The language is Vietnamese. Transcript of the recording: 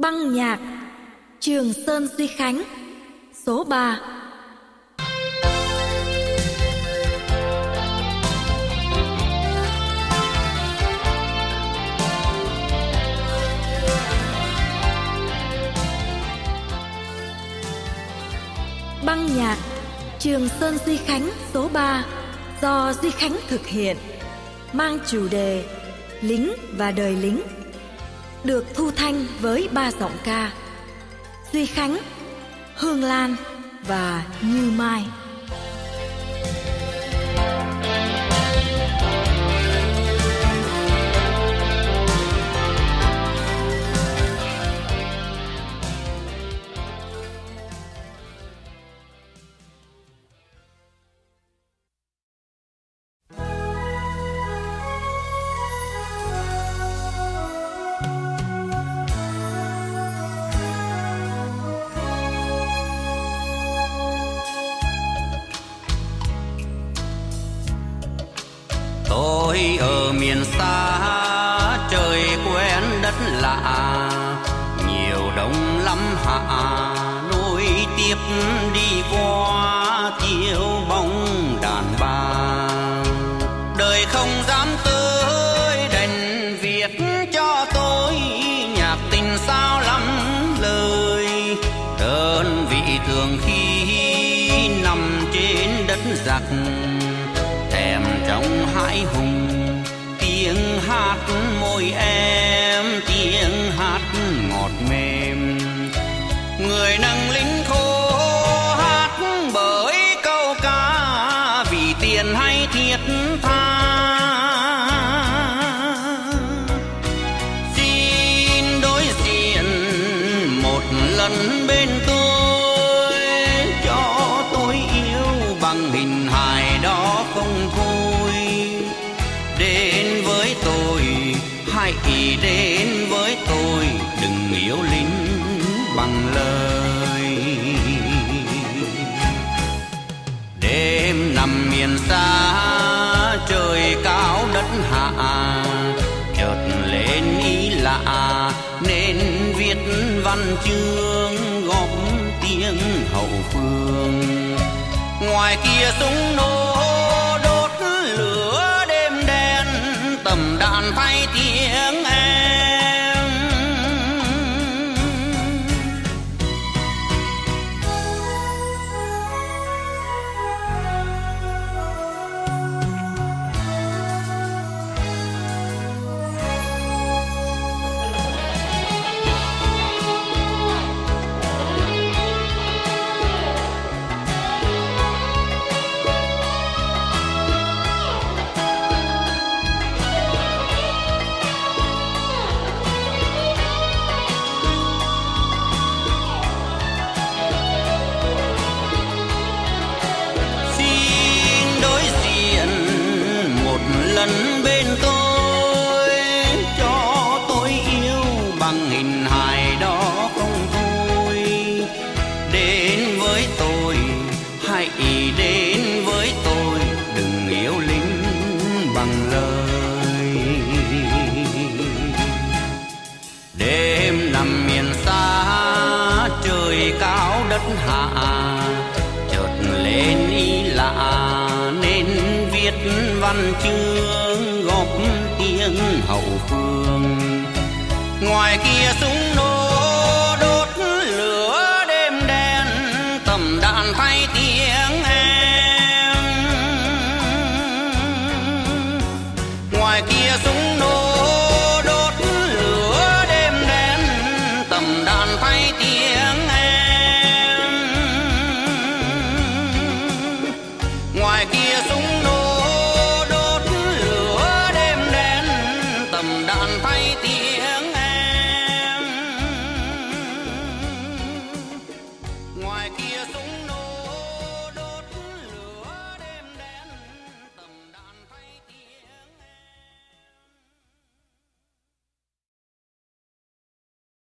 Băng nhạc, Trường Sơn Duy Khánh, Số 3 Băng nhạc, Trường Sơn Duy Khánh, số 3 do Duy Khánh thực hiện, mang chủ đề Lính và đời lính được thu thanh với ba giọng ca Duy Khánh, Hương Lan và Như Mai. Ở miền xa, trời quen đất lạ, nhiều đông lắm hạ nối tiếp đi qua thiếu bóng đàn bà. Đời không dám tới, đành viết cho tôi nhạc tình sao lắm lời. Đơn vị thường khi nằm trên đất giặc, thèm trong hải hùng hát môi em, tiếng hát ngọt mềm. Người nâng lính khô hát bởi câu ca, vì tiền hay thiết tha. Xin đối diện một lần bên tôi. Đến với tôi, đừng yêu lính bằng lời. Đêm nằm miền xa, trời cao đất hạ, chợt lên ý lạ, nên viết văn chương góp tiếng hậu phương. Ngoài kia súng nổ tầm đàn thay tiếng em. Nên y ý lạ, nên viết văn chương góp tiếng hậu phương. Ngoài kia súng nổ đốt lửa đêm đen, tầm đạn thay tiếng em. Ngoài kia súng 顶